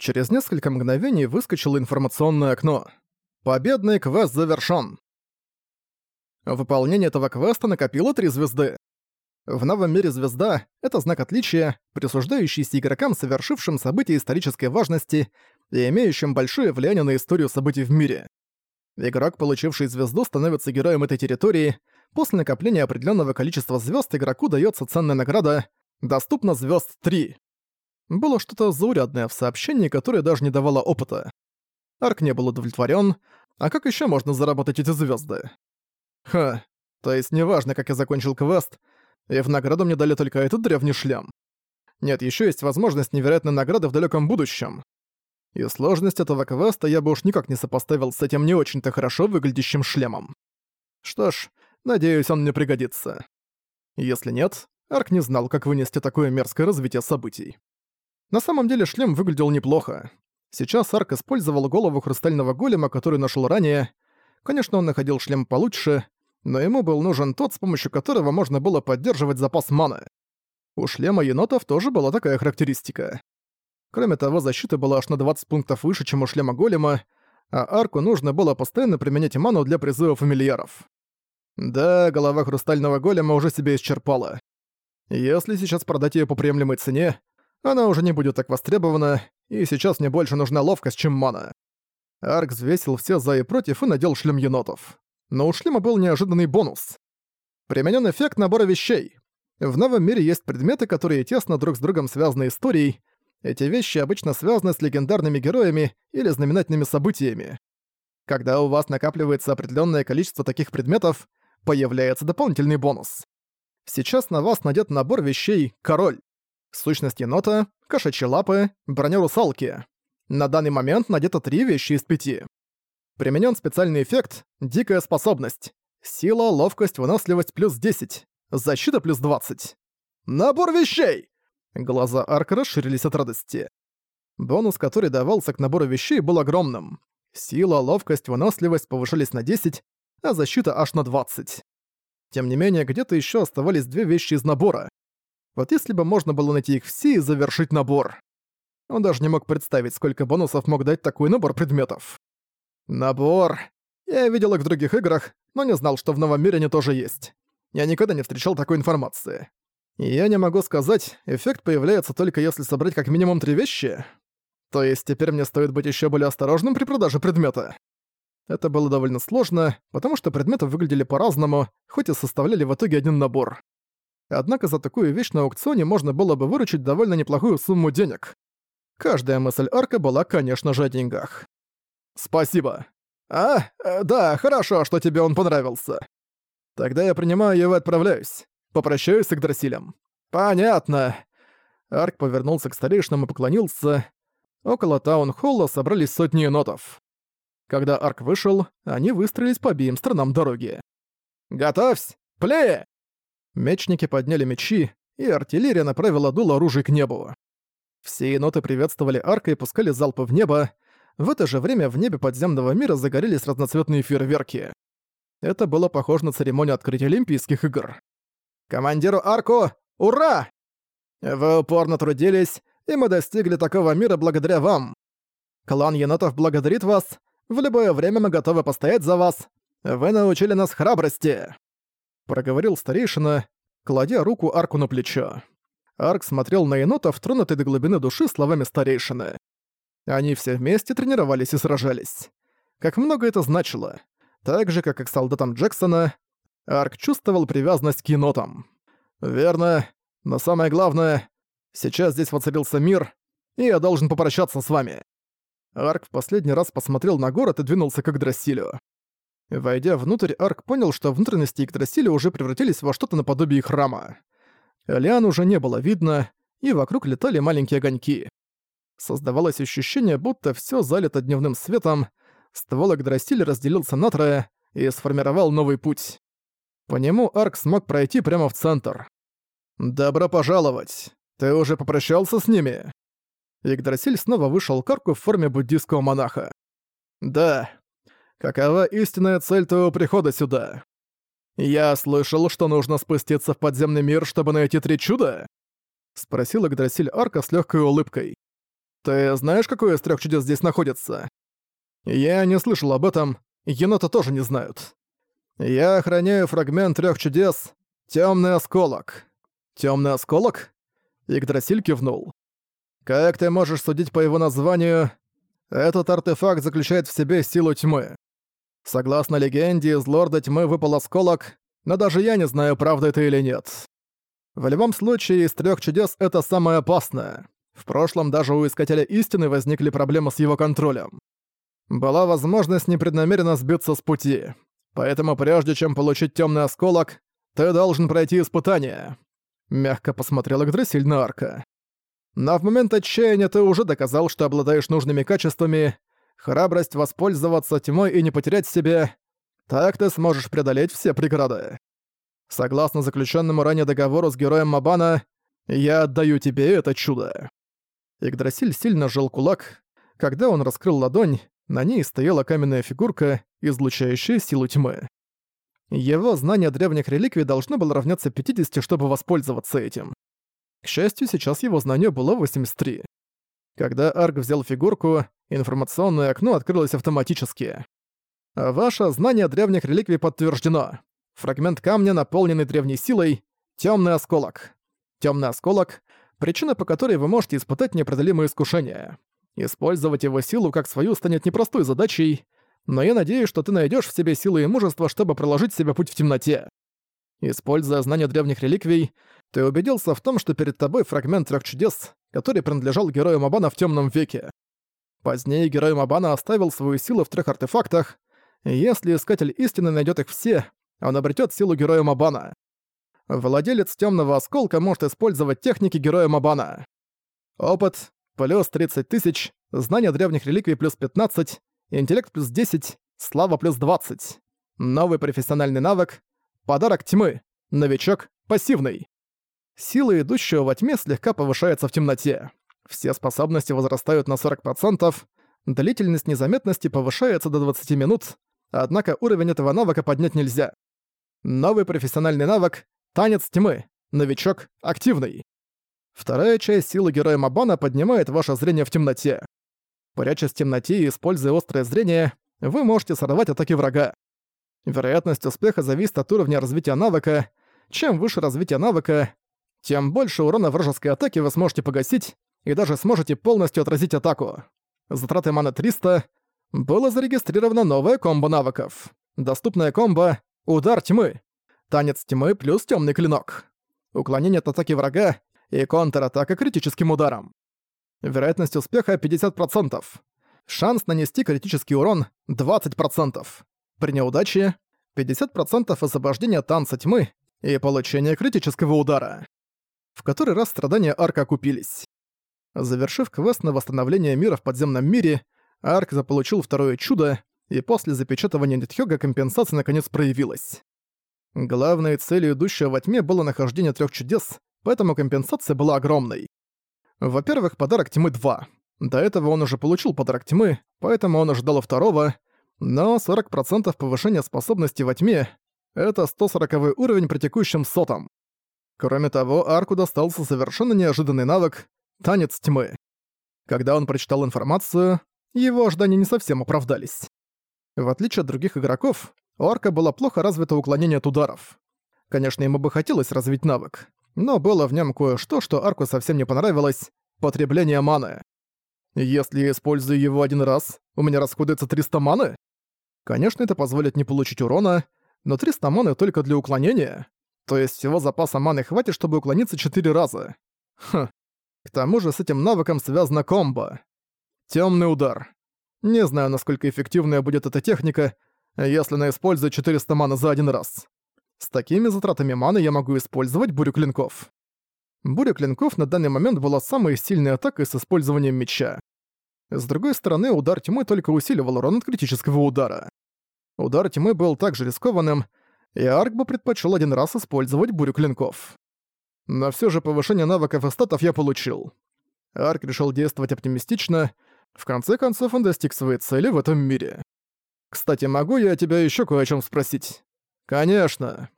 Через несколько мгновений выскочило информационное окно. Победный квест завершён. Выполнение этого квеста накопило три звезды. В новом мире звезда — это знак отличия, присуждающийся игрокам, совершившим события исторической важности и имеющим большое влияние на историю событий в мире. Игрок, получивший звезду, становится героем этой территории. После накопления определенного количества звезд игроку дается ценная награда «Доступно звезд 3». Было что-то заурядное в сообщении, которое даже не давало опыта. Арк не был удовлетворен. А как еще можно заработать эти звезды? Ха, то есть неважно, как я закончил квест, и в награду мне дали только этот древний шлем. Нет, еще есть возможность невероятной награды в далеком будущем. И сложность этого квеста я бы уж никак не сопоставил с этим не очень-то хорошо выглядящим шлемом. Что ж, надеюсь, он мне пригодится. Если нет, Арк не знал, как вынести такое мерзкое развитие событий. На самом деле шлем выглядел неплохо. Сейчас Арк использовал голову хрустального голема, который нашел ранее. Конечно, он находил шлем получше, но ему был нужен тот, с помощью которого можно было поддерживать запас маны. У шлема енотов тоже была такая характеристика. Кроме того, защита была аж на 20 пунктов выше, чем у шлема голема, а арку нужно было постоянно применять ману для призыва фамильяров. Да, голова хрустального голема уже себя исчерпала. Если сейчас продать ее по приемлемой цене, она уже не будет так востребована, и сейчас мне больше нужна ловкость, чем мана. Арк взвесил все за и против и надел шлем енотов. Но у шлема был неожиданный бонус. Применен эффект набора вещей. В новом мире есть предметы, которые тесно друг с другом связаны историей. Эти вещи обычно связаны с легендарными героями или знаменательными событиями. Когда у вас накапливается определенное количество таких предметов, появляется дополнительный бонус. Сейчас на вас надет набор вещей «Король». Сущность енота, кошачьи лапы, броня русалки. На данный момент надето три вещи из пяти. Применен специальный эффект «Дикая способность». Сила, ловкость, выносливость плюс 10. Защита плюс 20. Набор вещей! Глаза Арка расширились от радости. Бонус, который давался к набору вещей, был огромным. Сила, ловкость, выносливость повышались на 10, а защита аж на 20. Тем не менее, где-то еще оставались две вещи из набора. Вот если бы можно было найти их все и завершить набор. Он даже не мог представить, сколько бонусов мог дать такой набор предметов. Набор. Я видел их в других играх, но не знал, что в новом мире они тоже есть. Я никогда не встречал такой информации. И я не могу сказать, эффект появляется только если собрать как минимум три вещи. То есть теперь мне стоит быть еще более осторожным при продаже предмета. Это было довольно сложно, потому что предметы выглядели по-разному, хоть и составляли в итоге один набор. Однако за такую вещь на аукционе можно было бы выручить довольно неплохую сумму денег. Каждая мысль Арка была, конечно же, о деньгах. «Спасибо». «А, э, да, хорошо, что тебе он понравился. Тогда я принимаю его и отправляюсь. Попрощаюсь с Игдрасилем». «Понятно». Арк повернулся к старейшинам и поклонился. Около таун-холла собрались сотни енотов. Когда Арк вышел, они выстроились по обеим сторонам дороги. «Готовься! Плея!» Мечники подняли мечи, и артиллерия направила дуло оружия к небу. Все еноты приветствовали арка и пускали залпы в небо. В это же время в небе подземного мира загорелись разноцветные фейерверки. Это было похоже на церемонию открытия Олимпийских игр. «Командиру арку! Ура! Вы упорно трудились, и мы достигли такого мира благодаря вам. Клан енотов благодарит вас. В любое время мы готовы постоять за вас. Вы научили нас храбрости!» Проговорил старейшина, кладя руку Арку на плечо. Арк смотрел на енота, тронутый до глубины души словами старейшины. Они все вместе тренировались и сражались. Как много это значило. Так же, как и к солдатам Джексона, Арк чувствовал привязанность к енотам. «Верно. Но самое главное, сейчас здесь воцарился мир, и я должен попрощаться с вами». Арк в последний раз посмотрел на город и двинулся к Игдрасилю. Войдя внутрь, Арк понял, что внутренности Игдрасиля уже превратились во что-то наподобие храма. Лиан уже не было видно, и вокруг летали маленькие огоньки. Создавалось ощущение, будто все залито дневным светом, ствол Игдрасиля разделился на трое и сформировал новый путь. По нему Арк смог пройти прямо в центр. «Добро пожаловать! Ты уже попрощался с ними?» Игдрасиль снова вышел к арку в форме буддийского монаха. «Да, Какова истинная цель твоего прихода сюда? Я слышал, что нужно спуститься в подземный мир, чтобы найти три чуда? Спросил Игдрасиль Арка с легкой улыбкой. Ты знаешь, какое из трех чудес здесь находится? Я не слышал об этом, еноты тоже не знают. Я охраняю фрагмент трех чудес Темный осколок. Темный осколок? Игдрасиль кивнул. Как ты можешь судить по его названию, этот артефакт заключает в себе силу тьмы. Согласно легенде, из Лорда Тьмы выпал осколок, но даже я не знаю, правда это или нет. В любом случае, из трех чудес это самое опасное. В прошлом даже у Искателя Истины возникли проблемы с его контролем. Была возможность непреднамеренно сбиться с пути. Поэтому прежде чем получить темный осколок, ты должен пройти испытание. Мягко посмотрела Гдрасиль на Арка. Но в момент отчаяния ты уже доказал, что обладаешь нужными качествами, храбрость воспользоваться тьмой и не потерять себя. Так ты сможешь преодолеть все преграды. Согласно заключенному ранее договору с героем Мабана, я отдаю тебе это чудо». Игдрасиль сильно сжал кулак. Когда он раскрыл ладонь, на ней стояла каменная фигурка, излучающая силу тьмы. Его знание древних реликвий должно было равняться 50, чтобы воспользоваться этим. К счастью, сейчас его знание было 83. Когда Арк взял фигурку, информационное окно открылось автоматически. Ваше знание древних реликвий подтверждено. Фрагмент камня, наполненный древней силой, темный осколок. Темный осколок — причина, по которой вы можете испытать неопределимые искушения. Использовать его силу как свою станет непростой задачей, но я надеюсь, что ты найдешь в себе силы и мужество, чтобы проложить себе путь в темноте. Используя знания древних реликвий, ты убедился в том, что перед тобой фрагмент трех чудес, который принадлежал герою Мабана в темном веке. Позднее герой Мабана оставил свою силу в трех артефактах, и если Искатель Истины найдет их все, он обретет силу героя Мабана. Владелец темного осколка может использовать техники героя Мабана. Опыт — плюс 30 тысяч, знания древних реликвий плюс 15, интеллект плюс 10, слава плюс 20. Новый профессиональный навык — подарок тьмы, новичок — пассивный. Сила идущего во тьме слегка повышается в темноте. Все способности возрастают на 40%, длительность незаметности повышается до 20 минут, однако уровень этого навыка поднять нельзя. Новый профессиональный навык — Танец тьмы, новичок активный. Вторая часть силы героя Мабана поднимает ваше зрение в темноте. Прячась в темноте и используя острое зрение, вы можете сорвать атаки врага. Вероятность успеха зависит от уровня развития навыка. Чем выше развитие навыка, тем больше урона вражеской атаки вы сможете погасить и даже сможете полностью отразить атаку. Затраты маны 300. Было зарегистрировано новое комбо навыков. Доступная комбо «Удар тьмы». Танец тьмы плюс темный клинок. Уклонение от атаки врага и контратака критическим ударом. Вероятность успеха 50%. Шанс нанести критический урон 20%. При неудаче 50% освобождения танца тьмы и получение критического удара. В который раз страдания Арка окупились. Завершив квест на восстановление мира в подземном мире, Арк заполучил второе чудо, и после запечатывания Нитхёга компенсация наконец проявилась. Главной целью идущего во тьме было нахождение трех чудес, поэтому компенсация была огромной. Во-первых, подарок тьмы 2. До этого он уже получил подарок тьмы, поэтому он ожидал второго, но 40% повышения способности во тьме — это 140 уровень при текущем сотом. Кроме того, Арку достался совершенно неожиданный навык — Танец тьмы. Когда он прочитал информацию, его ожидания не совсем оправдались. В отличие от других игроков, у Арка было плохо развито уклонение от ударов. Конечно, ему бы хотелось развить навык, но было в нем кое-что, что Арку совсем не понравилось — потребление маны. Если я использую его один раз, у меня расходуется 300 маны? Конечно, это позволит не получить урона, но 300 маны только для уклонения. То есть всего запаса маны хватит, чтобы уклониться 4 раза. Хм. К тому же с этим навыком связана комбо. Темный удар. Не знаю, насколько эффективная будет эта техника, если она использует 400 маны за один раз. С такими затратами маны я могу использовать бурю клинков. Буря клинков на данный момент была самой сильной атакой с использованием меча. С другой стороны, удар тьмы только усиливал урон от критического удара. Удар тьмы был также рискованным, и Арк бы предпочел один раз использовать бурю клинков. Но все же повышение навыков и статов я получил. Арк решил действовать оптимистично, в конце концов он достиг своей цели в этом мире. Кстати, могу я тебя еще кое о чем спросить? Конечно.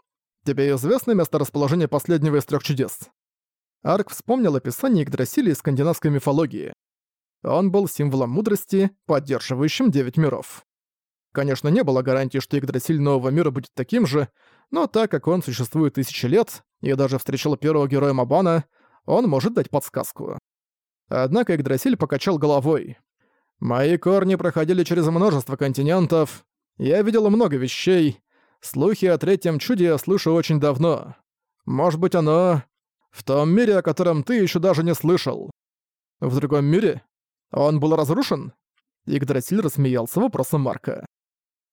Тебе известно месторасположение последнего из трех чудес? Арк вспомнил описание Игдрасиля из скандинавской мифологии. Он был символом мудрости, поддерживающим девять миров. Конечно, не было гарантии, что Игдрасиль нового мира будет таким же, но так как он существует тысячи лет и даже встречал первого героя Мабана, он может дать подсказку. Однако Игдрасиль покачал головой. «Мои корни проходили через множество континентов. Я видел много вещей. Слухи о третьем чуде я слышу очень давно. Может быть, оно в том мире, о котором ты еще даже не слышал. В другом мире? Он был разрушен?» Игдрасиль рассмеялся вопросом Марка.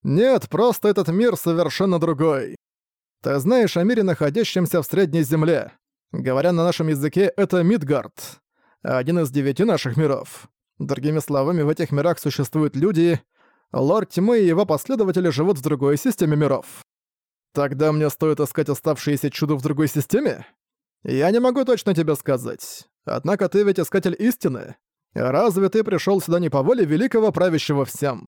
«Нет, просто этот мир совершенно другой. Ты знаешь о мире, находящемся в Средней Земле. Говоря на нашем языке, это Мидгард. Один из девяти наших миров. Другими словами, в этих мирах существуют люди. Лорд Тьмы и его последователи живут в другой системе миров. Тогда мне стоит искать оставшиеся чудо в другой системе? Я не могу точно тебе сказать. Однако ты ведь искатель истины. Разве ты пришел сюда не по воле великого правящего всем?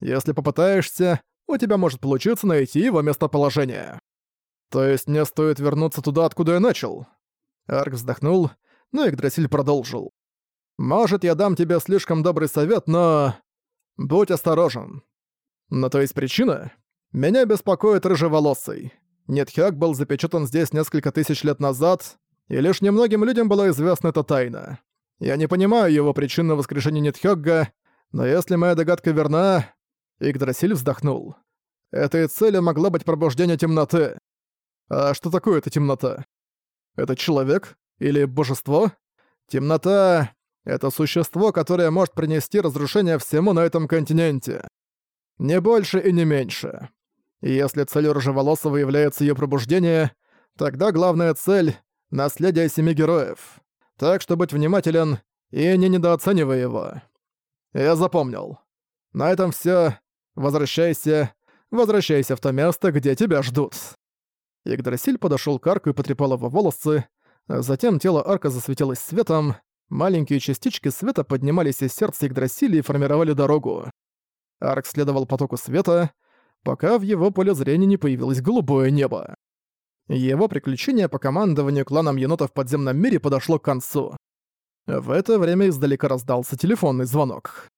Если попытаешься, у тебя может получиться найти его местоположение. То есть мне стоит вернуться туда, откуда я начал? Арк вздохнул, но Игдрасиль продолжил. Может, я дам тебе слишком добрый совет, но... Будь осторожен. Но то есть причина? Меня беспокоит рыжеволосый. Нетхёк был запечатан здесь несколько тысяч лет назад, и лишь немногим людям была известна эта тайна. Я не понимаю его причин на воскрешение Нетхёгга, но если моя догадка верна, Игдрасиль вздохнул. Этой целью могла быть пробуждение темноты. А что такое эта темнота? Это человек? Или божество? Темнота — это существо, которое может принести разрушение всему на этом континенте. Не больше и не меньше. Если целью Рыжеволосого является ее пробуждение, тогда главная цель — наследие семи героев. Так что будь внимателен и не недооценивай его. Я запомнил. На этом все. Возвращайся, возвращайся в то место, где тебя ждут». Игдрасиль подошёл к арку и потрепал его волосы, затем тело арка засветилось светом, маленькие частички света поднимались из сердца Игдрасиля и формировали дорогу. Арк следовал потоку света, пока в его поле зрения не появилось голубое небо. Его приключение по командованию кланом енотов в подземном мире подошло к концу. В это время издалека раздался телефонный звонок.